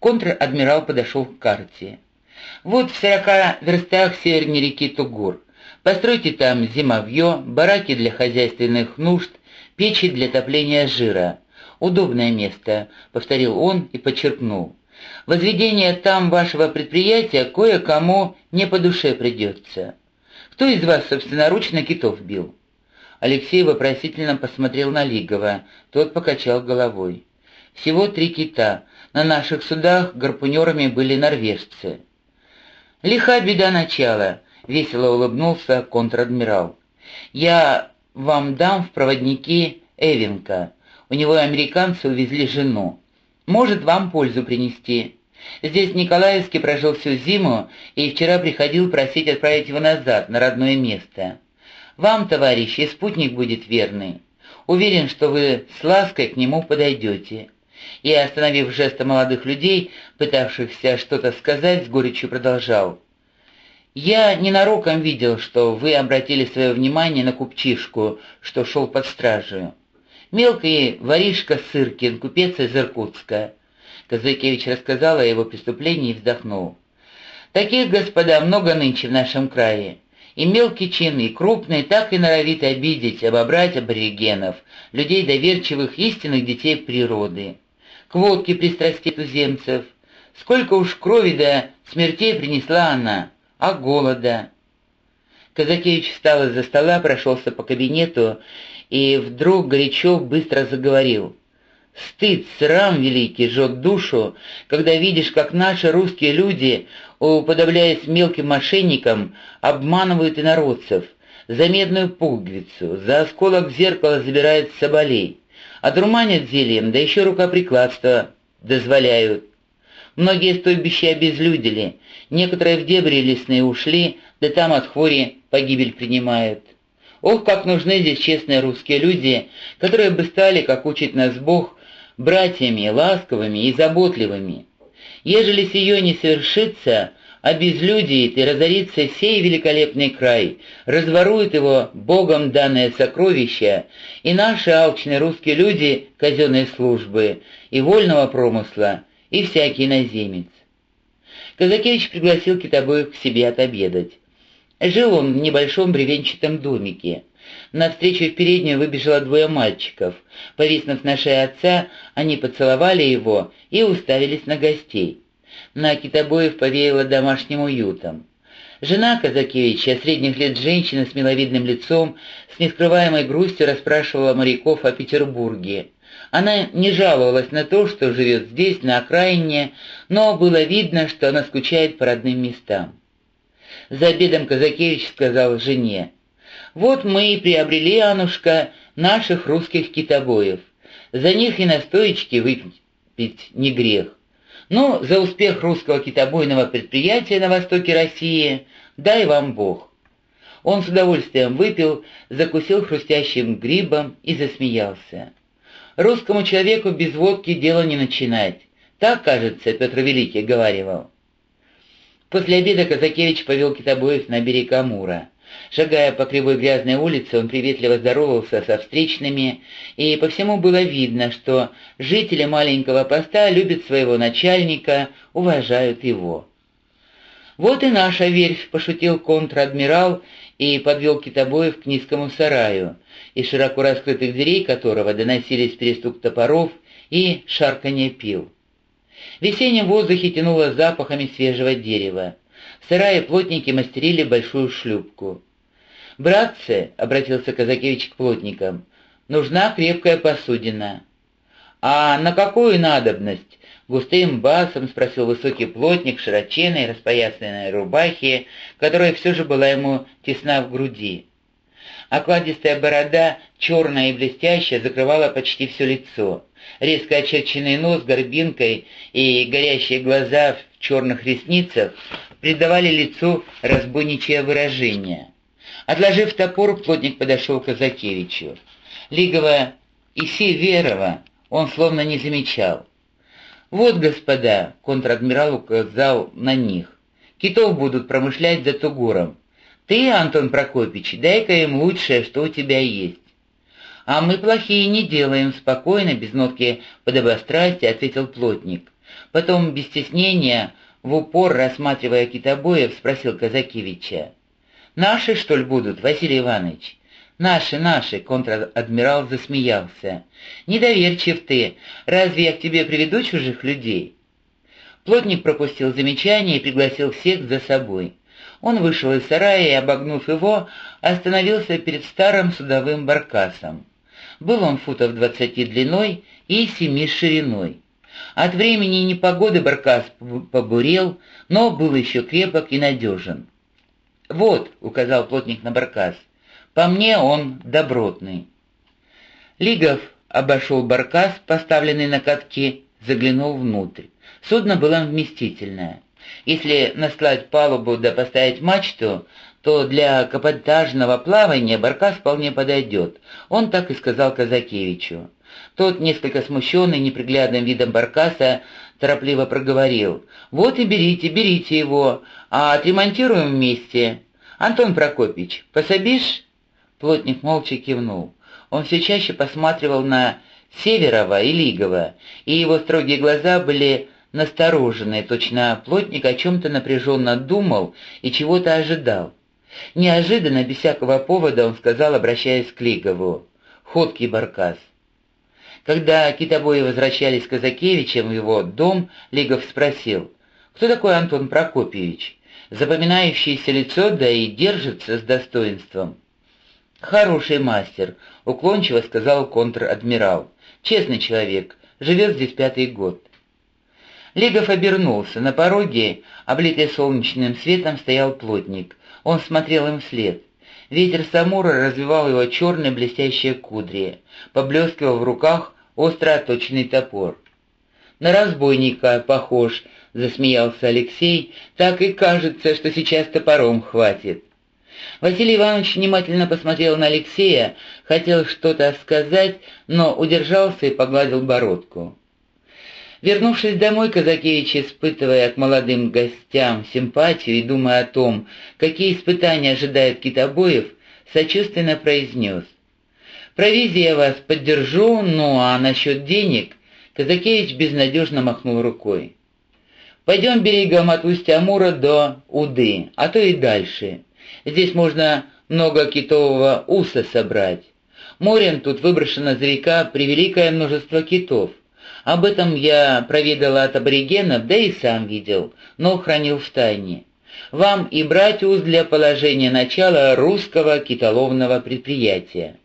Контр-адмирал подошел к карте. «Вот в сорока верстах севернее реки Тугур. Постройте там зимовье, бараки для хозяйственных нужд, печи для топления жира. Удобное место», — повторил он и подчеркнул. «Возведение там вашего предприятия кое-кому не по душе придется. Кто из вас собственноручно китов бил?» Алексей вопросительно посмотрел на Лигова. Тот покачал головой. «Всего три кита. На наших судах гарпунерами были норвежцы». «Лиха беда начала», — весело улыбнулся контр-адмирал. «Я вам дам в проводники Эвенка. У него американцы увезли жену. Может вам пользу принести. Здесь Николаевский прожил всю зиму и вчера приходил просить отправить его назад, на родное место. Вам, товарищ, и спутник будет верный. Уверен, что вы с лаской к нему подойдете». И, остановив жесты молодых людей, пытавшихся что-то сказать, с горечью продолжал. «Я ненароком видел, что вы обратили свое внимание на купчишку, что шел под стражей. Мелкий воришка Сыркин, купец из Иркутска». Казакевич рассказал о его преступлении и вздохнул. «Таких, господа, много нынче в нашем крае. И мелкий чин, и крупный так и норовит обидеть, обобрать аборигенов, людей доверчивых, истинных детей природы. К водке пристрасти туземцев. Сколько уж крови да смертей принесла она, а голода. Казакевич встал из-за стола, прошелся по кабинету и вдруг горячо быстро заговорил. Стыд, срам великий жжет душу, когда видишь, как наши русские люди, уподобляясь мелким мошенникам, обманывают инородцев, за медную пуговицу, за осколок зеркала забирают соболей, одурманят зельем, да еще рукоприкладство дозволяют. Многие стойбища обезлюдили, некоторые в дебри лесные ушли, да там от хвори погибель принимают. Ох, как нужны здесь честные русские люди, которые бы стали, как учит нас Бог, братьями, ласковыми и заботливыми. Ежели сие не совершится, обезлюдит и разорится сей великолепный край, разворует его Богом данное сокровище, и наши алчные русские люди казенной службы, и вольного промысла, и всякий наземец. Казакевич пригласил китобоев к себе отобедать. Жил он в небольшом бревенчатом домике. Навстречу в переднюю выбежало двое мальчиков. Повиснув на шее отца, они поцеловали его и уставились на гостей. На китобоев повеяло домашним уютом. Жена Казакевича, средних лет женщина с миловидным лицом, с нескрываемой грустью расспрашивала моряков о Петербурге. Она не жаловалась на то, что живет здесь, на окраине, но было видно, что она скучает по родным местам. За обедом Казакевич сказал жене, «Вот мы и приобрели, Анушка, наших русских китобоев. За них и на стоечке выпить не грех. Но за успех русского китобойного предприятия на востоке России дай вам Бог». Он с удовольствием выпил, закусил хрустящим грибом и засмеялся. «Русскому человеку без водки дело не начинать. Так, кажется, Петр Великий говаривал. После обеда Казакевич повел китобоев на берег Амура. Шагая по кривой грязной улице, он приветливо здоровался со встречными, и по всему было видно, что жители маленького поста любят своего начальника, уважают его. «Вот и наша верфь», — пошутил контр-адмирал и подвел китобоев к низкому сараю, из широко раскрытых дверей которого доносились перестук топоров и шарканье пил. В весеннем воздухе тянуло запахами свежего дерева. В сарае плотники мастерили большую шлюпку. «Братцы», — обратился Казакевич к плотникам, — «нужна крепкая посудина». «А на какую надобность?» — густым басом спросил высокий плотник в широченной распоясанной рубахе, которая все же была ему тесна в груди. Окладистая борода, черная и блестящая, закрывала почти все лицо. Резко очерченный нос горбинкой и горящие глаза в черных ресницах придавали лицу разбойничье выражение. Отложив топор, плотник подошел к Казакевичу. Лигова и Северова он словно не замечал. «Вот, господа», — контр-адмирал указал на них, — «китов будут промышлять за Тугуром. Ты, Антон Прокопич, дай-ка им лучшее, что у тебя есть». «А мы плохие не делаем», — спокойно, без нотки подобострастия ответил плотник. Потом, без стеснения, в упор, рассматривая китобоев, спросил Казакевича. «Наши, что ли, будут, Василий Иванович?» «Наши, наши!» — контр-адмирал засмеялся. «Недоверчив ты! Разве я к тебе приведу чужих людей?» Плотник пропустил замечание и пригласил всех за собой. Он вышел из сарая и, обогнув его, остановился перед старым судовым баркасом. Был он футов двадцати длиной и семи шириной. От времени и непогоды баркас побурел, но был еще крепок и надежен. «Вот», — указал плотник на баркас, — «по мне он добротный». Лигов обошел баркас, поставленный на катки, заглянул внутрь. Судно было вместительное. Если наслать палубу да поставить мачту, то для капотажного плавания баркас вполне подойдет. Он так и сказал Казакевичу. Тот, несколько смущенный неприглядным видом баркаса, торопливо проговорил. «Вот и берите, берите его, а отремонтируем вместе. Антон Прокопьевич, пособишь?» Плотник молча кивнул. Он все чаще посматривал на Северова и Лигова, и его строгие глаза были настороженные, точно плотник о чем-то напряженно думал и чего-то ожидал. Неожиданно, без всякого повода, он сказал, обращаясь к Лигову, «Ходкий баркас». Когда китобои возвращались с Казакевичем в его дом, Лигов спросил, «Кто такой Антон Прокопьевич?» Запоминающееся лицо, да и держится с достоинством. «Хороший мастер», — уклончиво сказал контр-адмирал. «Честный человек, живет здесь пятый год». Лигов обернулся. На пороге, облитый солнечным светом, стоял плотник. Он смотрел им вслед. Ветер Самура развивал его черные блестящие кудри. Поблескивал в руках остро оточенный топор. «На разбойника похож», — засмеялся Алексей, — «так и кажется, что сейчас топором хватит». Василий Иванович внимательно посмотрел на Алексея, хотел что-то сказать, но удержался и погладил бородку. Вернувшись домой, Казакевич, испытывая к молодым гостям симпатию и думая о том, какие испытания ожидают китобоев, сочувственно произнес. Провизия я вас поддержу, ну а насчет денег...» Казакевич безнадежно махнул рукой. «Пойдем берегом от устья Амура до Уды, а то и дальше. Здесь можно много китового уса собрать. Морем тут выброшено за река превеликое множество китов. Об этом я проведал от аборигенов, да и сам видел, но хранил в тайне. Вам и брать уз для положения начала русского китоловного предприятия.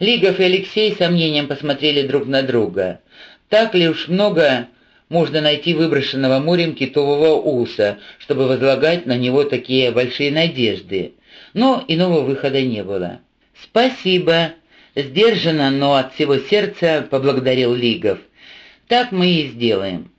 Лигов и Алексей с сомнением посмотрели друг на друга. Так ли уж много можно найти выброшенного морем китового уса, чтобы возлагать на него такие большие надежды? Но иного выхода не было. «Спасибо!» — сдержанно, но от всего сердца поблагодарил Лигов. «Так мы и сделаем».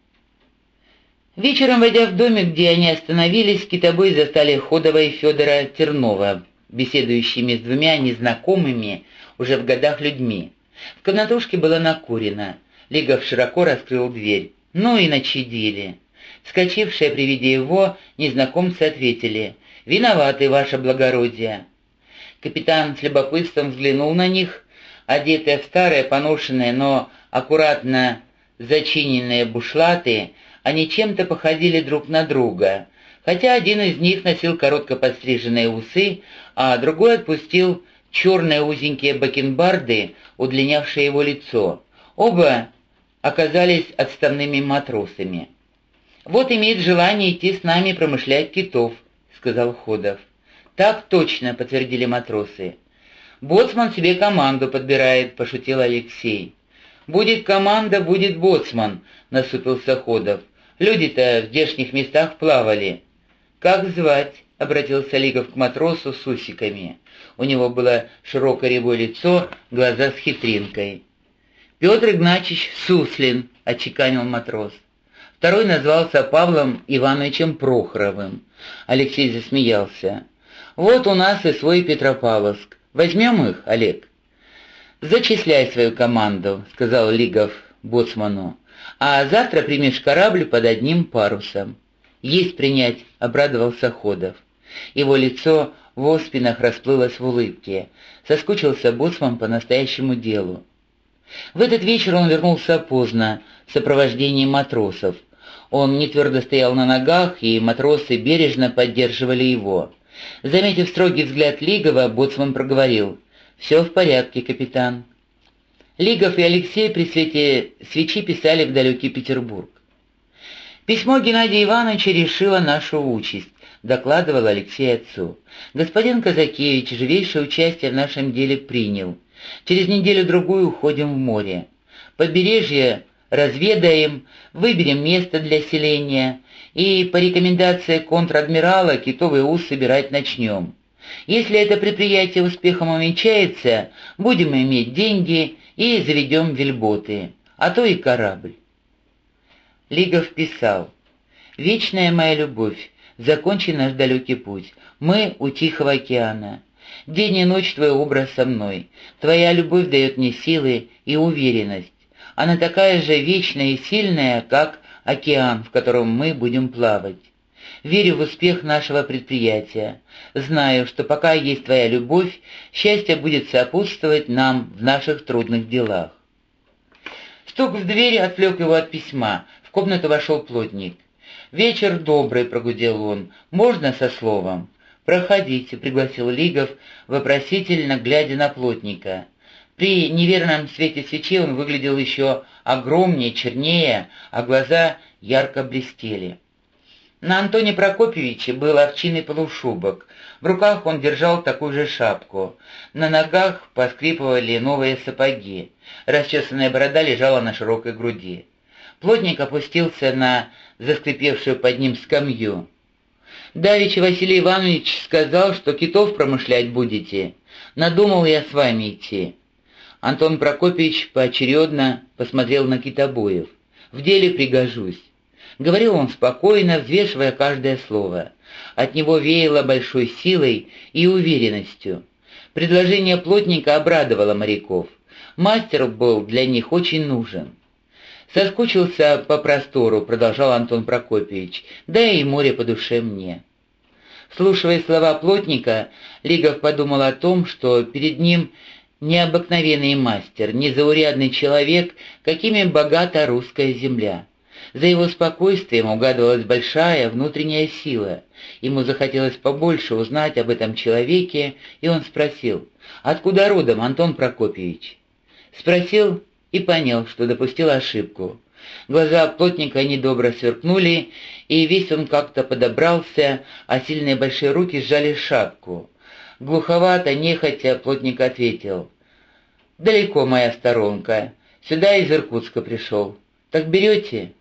Вечером, войдя в домик, где они остановились, китобой застали Ходова и Федора Тернова, беседующими с двумя незнакомыми, уже в годах людьми. В комнатушке было накурено. Лигов широко раскрыл дверь. Ну и начадили. Вскочившие при виде его, незнакомцы ответили «Виноваты, ваше благородие». Капитан с любопытством взглянул на них, одетые в старые, поношенные, но аккуратно зачиненные бушлаты, они чем-то походили друг на друга, хотя один из них носил коротко подстриженные усы, а другой отпустил черные узенькие бакенбарды, удлинявшие его лицо. Оба оказались отставными матросами. «Вот имеет желание идти с нами промышлять китов», — сказал Ходов. «Так точно», — подтвердили матросы. «Боцман себе команду подбирает», — пошутил Алексей. «Будет команда, будет боцман», — насупился Ходов. «Люди-то в здешних местах плавали». «Как звать?» — обратился Лигов к матросу с усиками. У него было широкое рябое лицо, глаза с хитринкой. «Петр Игнатьевич Суслин», — отчеканил матрос. Второй назвался Павлом Ивановичем Прохоровым. Алексей засмеялся. «Вот у нас и свой Петропавловск. Возьмем их, Олег?» «Зачисляй свою команду», — сказал Лигов боцману. «А завтра примешь корабль под одним парусом». «Есть принять», — обрадовался Ходов. Его лицо в оспинах расплылось в улыбке. Соскучился боцман по настоящему делу. В этот вечер он вернулся поздно, в сопровождении матросов. Он не твердо стоял на ногах, и матросы бережно поддерживали его. Заметив строгий взгляд Лигова, боцман проговорил «Все в порядке, капитан». Лигов и Алексей при свете свечи писали в далекий Петербург. «Письмо Геннадия Ивановича решило нашу участь», — докладывал Алексей отцу. «Господин Казакевич живейшее участие в нашем деле принял. Через неделю-другую уходим в море. Побережье разведаем, выберем место для селения и по рекомендации контр-адмирала китовый ус собирать начнем. Если это предприятие успехом увенчается, будем иметь деньги и заведем вельботы, а то и корабль. Лигов писал, «Вечная моя любовь, закончи наш далекий путь, мы у Тихого океана. День и ночь твой образ со мной, твоя любовь дает мне силы и уверенность. Она такая же вечная и сильная, как океан, в котором мы будем плавать. Верю в успех нашего предприятия. Знаю, что пока есть твоя любовь, счастье будет сопутствовать нам в наших трудных делах. Стук в двери отвлек его от письма. В комнату вошел плотник. «Вечер добрый», — прогудел он. «Можно со словом?» «Проходите», — пригласил Лигов, вопросительно глядя на плотника. При неверном свете свечи он выглядел еще огромнее, чернее, а глаза ярко блестели. На Антоне Прокопьевиче был овчинный полушубок. В руках он держал такую же шапку. На ногах поскрипывали новые сапоги. Расчесанная борода лежала на широкой груди. Плотник опустился на заскрипевшую под ним скамью. «Давича Василий Иванович сказал, что китов промышлять будете. Надумал я с вами идти». Антон Прокопьевич поочередно посмотрел на китобоев. «В деле пригожусь». Говорил он спокойно, взвешивая каждое слово. От него веяло большой силой и уверенностью. Предложение плотника обрадовало моряков. Мастер был для них очень нужен. «Соскучился по простору», — продолжал Антон Прокопьевич, — «да и море по душе мне». Слушая слова плотника, Лигов подумал о том, что перед ним необыкновенный мастер, незаурядный человек, какими богата русская земля. За его спокойствием угадывалась большая внутренняя сила. Ему захотелось побольше узнать об этом человеке, и он спросил, «Откуда родом, Антон Прокопьевич?» Спросил и понял, что допустил ошибку. Глаза плотника недобро сверкнули, и весь он как-то подобрался, а сильные большие руки сжали шапку. Глуховато, нехотя, плотник ответил. «Далеко моя сторонка. Сюда из Иркутска пришел. Так берете?»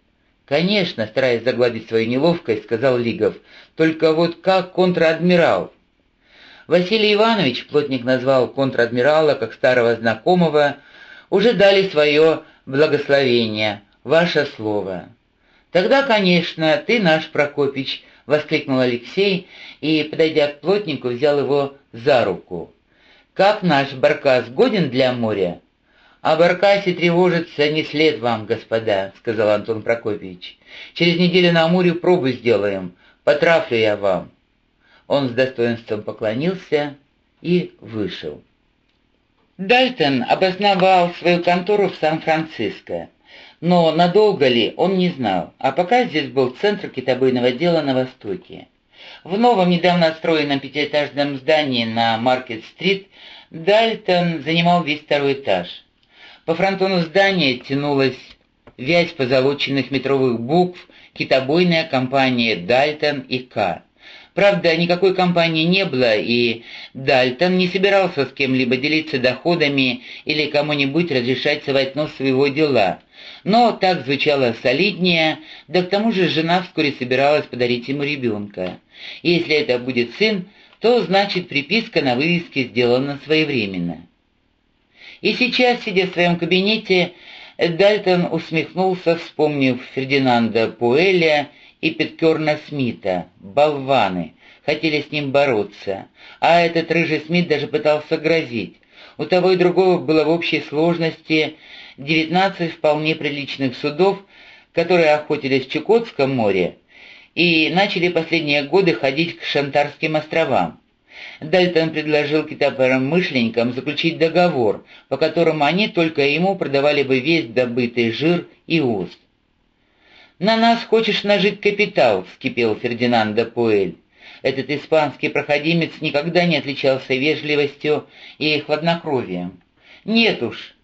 «Конечно», — стараясь загладить свою неловкость, сказал Лигов. «Только вот как контр-адмирал?» Василий Иванович, плотник назвал контр-адмирала как старого знакомого, уже дали свое благословение, ваше слово. «Тогда, конечно, ты наш Прокопич», — воскликнул Алексей и, подойдя к плотнику, взял его за руку. «Как наш баркас годен для моря?» «О баркасе тревожится не след вам, господа», — сказал Антон Прокопьевич. «Через неделю на Амуре пробу сделаем. Потрафлю я вам». Он с достоинством поклонился и вышел. Дальтон обосновал свою контору в Сан-Франциско, но надолго ли, он не знал, а пока здесь был центр китобойного дела на Востоке. В новом, недавно отстроенном пятиэтажном здании на Маркет-стрит Дальтон занимал весь второй этаж. По фронтону здания тянулась вязь позолоченных метровых букв китобойная компания «Дальтон» и «К». Правда, никакой компании не было, и Дальтон не собирался с кем-либо делиться доходами или кому-нибудь разрешать совать нос своего дела. Но так звучало солиднее, да к тому же жена вскоре собиралась подарить ему ребенка. Если это будет сын, то значит приписка на вывеске сделана своевременно. И сейчас, сидя в своем кабинете, Дальтон усмехнулся, вспомнив Фердинанда Пуэля и Петкерна Смита, болваны, хотели с ним бороться, а этот рыжий Смит даже пытался грозить. У того и другого было в общей сложности 19 вполне приличных судов, которые охотились в Чукотском море и начали последние годы ходить к Шантарским островам. Дальтон предложил китапромышленникам заключить договор, по которому они только ему продавали бы весь добытый жир и уст. «На нас хочешь нажить капитал», — вскипел Фердинанд де Пуэль. Этот испанский проходимец никогда не отличался вежливостью и хладнокровием. «Нет уж,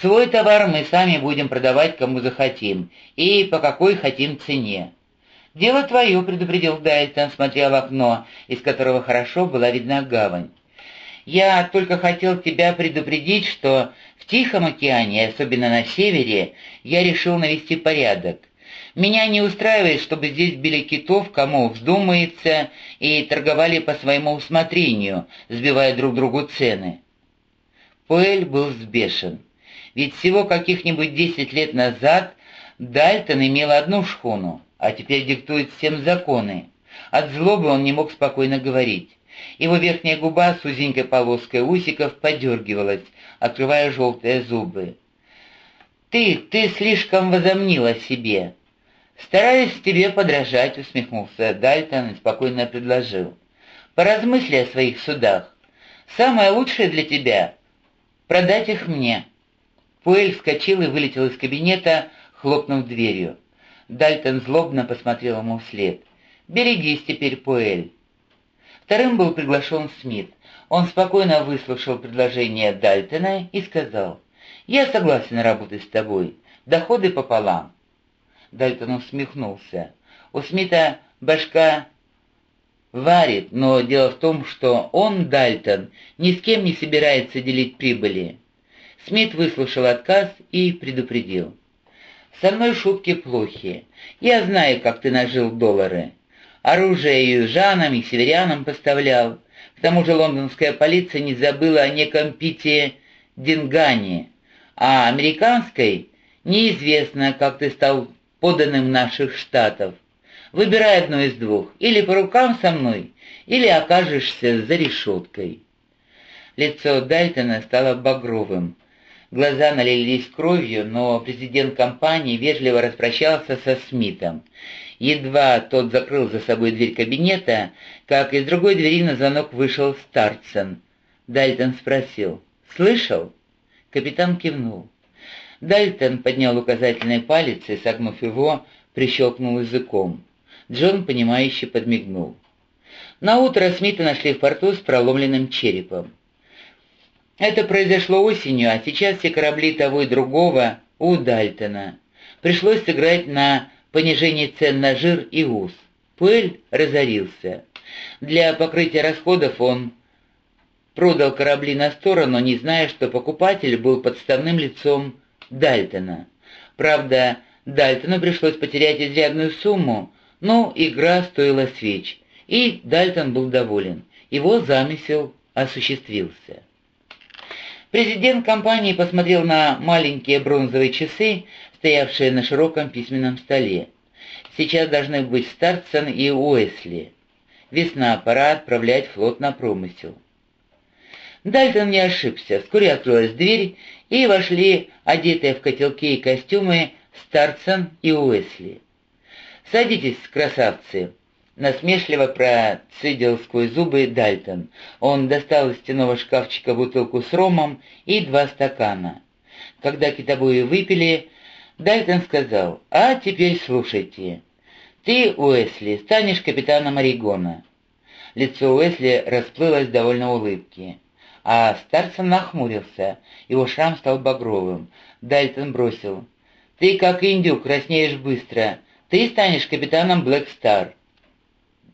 свой товар мы сами будем продавать кому захотим и по какой хотим цене. «Дело твое», — предупредил Дайлтон, смотря в окно, из которого хорошо была видна гавань. «Я только хотел тебя предупредить, что в Тихом океане, особенно на севере, я решил навести порядок. Меня не устраивает, чтобы здесь били китов, кому вздумается, и торговали по своему усмотрению, сбивая друг другу цены». Пуэль был сбешен. Ведь всего каких-нибудь десять лет назад Дальтон имел одну шхуну, а теперь диктует всем законы. От злобы он не мог спокойно говорить. Его верхняя губа с узенькой полоской усиков подергивалась, открывая желтые зубы. «Ты, ты слишком возомнил о себе!» «Стараюсь тебе подражать», — усмехнулся Дальтон и спокойно предложил. «Поразмысли о своих судах. Самое лучшее для тебя — продать их мне». Пуэль вскочил и вылетел из кабинета, хлопнув дверью. Дальтон злобно посмотрел ему вслед. «Берегись теперь, Пуэль». Вторым был приглашен Смит. Он спокойно выслушал предложение Дальтона и сказал, «Я согласен работать с тобой. Доходы пополам». Дальтон усмехнулся. У Смита башка варит, но дело в том, что он, Дальтон, ни с кем не собирается делить прибыли. Смит выслушал отказ и предупредил. Со мной шутки плохи. Я знаю, как ты нажил доллары. Оружие южанам и северянам поставлял. К тому же лондонская полиция не забыла о неком Пите Дингане, а американской неизвестно, как ты стал поданным наших штатов. Выбирай одно из двух, или по рукам со мной, или окажешься за решеткой. Лицо Дальтона стало багровым. Глаза налились кровью, но президент компании вежливо распрощался со Смитом. Едва тот закрыл за собой дверь кабинета, как из другой двери на звонок вышел Старцен. Дальтон спросил «Слышал?» Капитан кивнул. Дальтон поднял указательный палец и, согнув его, прищелкнул языком. Джон, понимающе подмигнул. На утро Смита нашли в порту с проломленным черепом. Это произошло осенью, а сейчас все корабли того и другого у Дальтона. Пришлось сыграть на понижении цен на жир и ус. Пуэль разорился. Для покрытия расходов он продал корабли на сторону, не зная, что покупатель был подставным лицом Дальтона. Правда, Дальтону пришлось потерять изрядную сумму, но игра стоила свеч, и Дальтон был доволен. Его замысел осуществился. Президент компании посмотрел на маленькие бронзовые часы, стоявшие на широком письменном столе. Сейчас должны быть Старцен и Уэсли. Весна, пора отправлять флот на промысел. Дальтон не ошибся. Вскоре открылась дверь, и вошли одетые в котелки и костюмы Старцен и Уэсли. «Садитесь, красавцы!» Насмешливо процедил сквозь зубы Дальтон. Он достал из стеного шкафчика бутылку с ромом и два стакана. Когда китобои выпили, Дальтон сказал, «А теперь слушайте. Ты, Уэсли, станешь капитаном Орегона». Лицо Уэсли расплылось довольно улыбки. А Старсон нахмурился, его шрам стал багровым. Дальтон бросил, «Ты, как индюк, краснеешь быстро. Ты станешь капитаном Блэк Стар».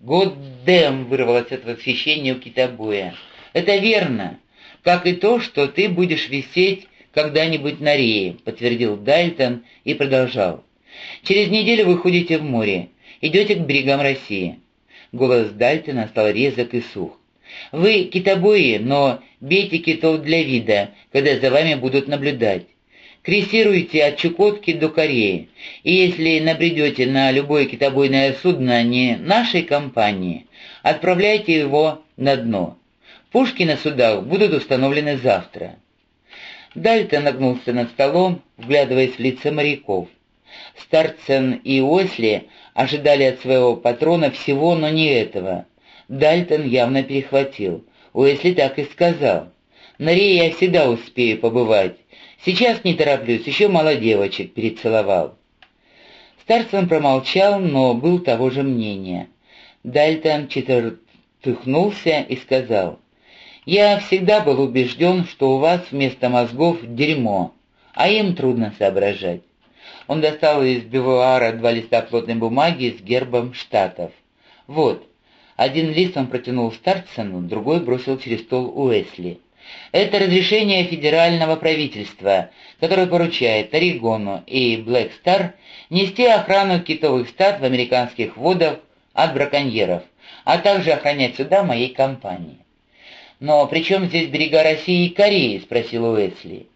«Годдэм!» — вырвалось от восхищения у китобоя. «Это верно, как и то, что ты будешь висеть когда-нибудь на рее», — подтвердил Дальтон и продолжал. «Через неделю вы ходите в море, идете к берегам России». Голос Дальтона стал резок и сух. «Вы китобои, но бейте китов для вида, когда за вами будут наблюдать. Крейсируйте от Чукотки до Кореи, и если набредете на любое китобойное судно не нашей компании, отправляйте его на дно. Пушки на судах будут установлены завтра». Дальто нагнулся над столом, вглядываясь в лица моряков. Старцен и Осли ожидали от своего патрона всего, но не этого. Дальтон явно перехватил. Уэсли так и сказал. На Рее я всегда успею побывать. Сейчас не тороплюсь, еще мало девочек перецеловал. Старсон промолчал, но был того же мнения. Дальтон четвертыхнулся и сказал, «Я всегда был убежден, что у вас вместо мозгов дерьмо, а им трудно соображать». Он достал из бивуара два листа плотной бумаги с гербом штатов. «Вот». Один лист он протянул Старцену, другой бросил через стол Уэсли. Это разрешение федерального правительства, которое поручает Орегону и Блэк Стар нести охрану китовых стад в американских водах от браконьеров, а также охранять суда моей компании. «Но при чем здесь берега России и Кореи?» — спросил Уэсли.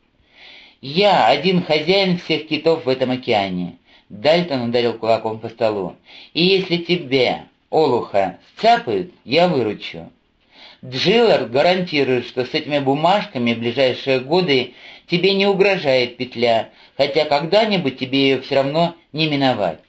«Я один хозяин всех китов в этом океане», — Дальтон ударил кулаком по столу. «И если тебе, Олуха, сцапают, я выручу». Джилар гарантирует, что с этими бумажками в ближайшие годы тебе не угрожает петля, хотя когда-нибудь тебе ее все равно не миновать.